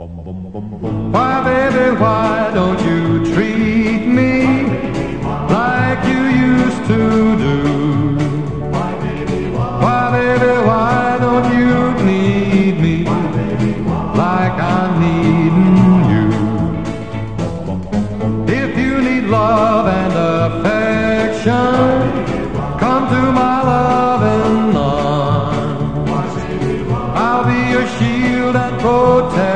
Why, baby, why don't you treat me like you used to do? Why, baby, why don't you need me like I'm needing you? If you need love and affection, come to my loving arms. I'll be your shield and protection.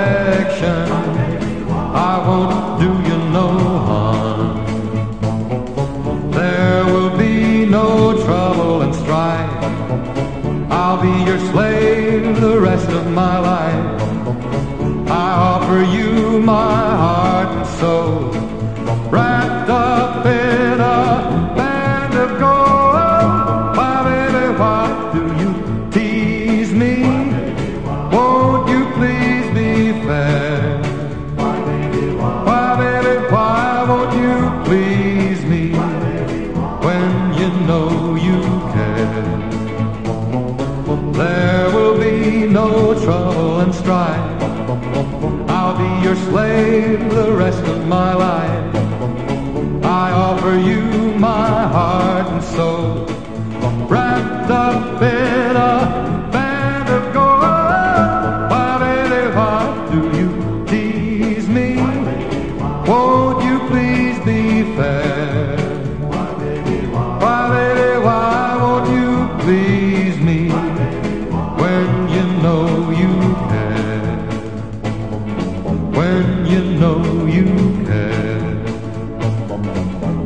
Be your slave the rest of my life. I offer you my heart and soul, wrapped up in a band of gold. Why, baby, why do you tease me? Won't you please be fair? Why, baby, why won't you please no trouble and strife. I'll be your slave the rest of my life. I offer you my heart and soul, wrapped up in a band of gold. Why, baby, why do you tease me? Won't you please be fair? when you know you care,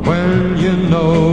when you know.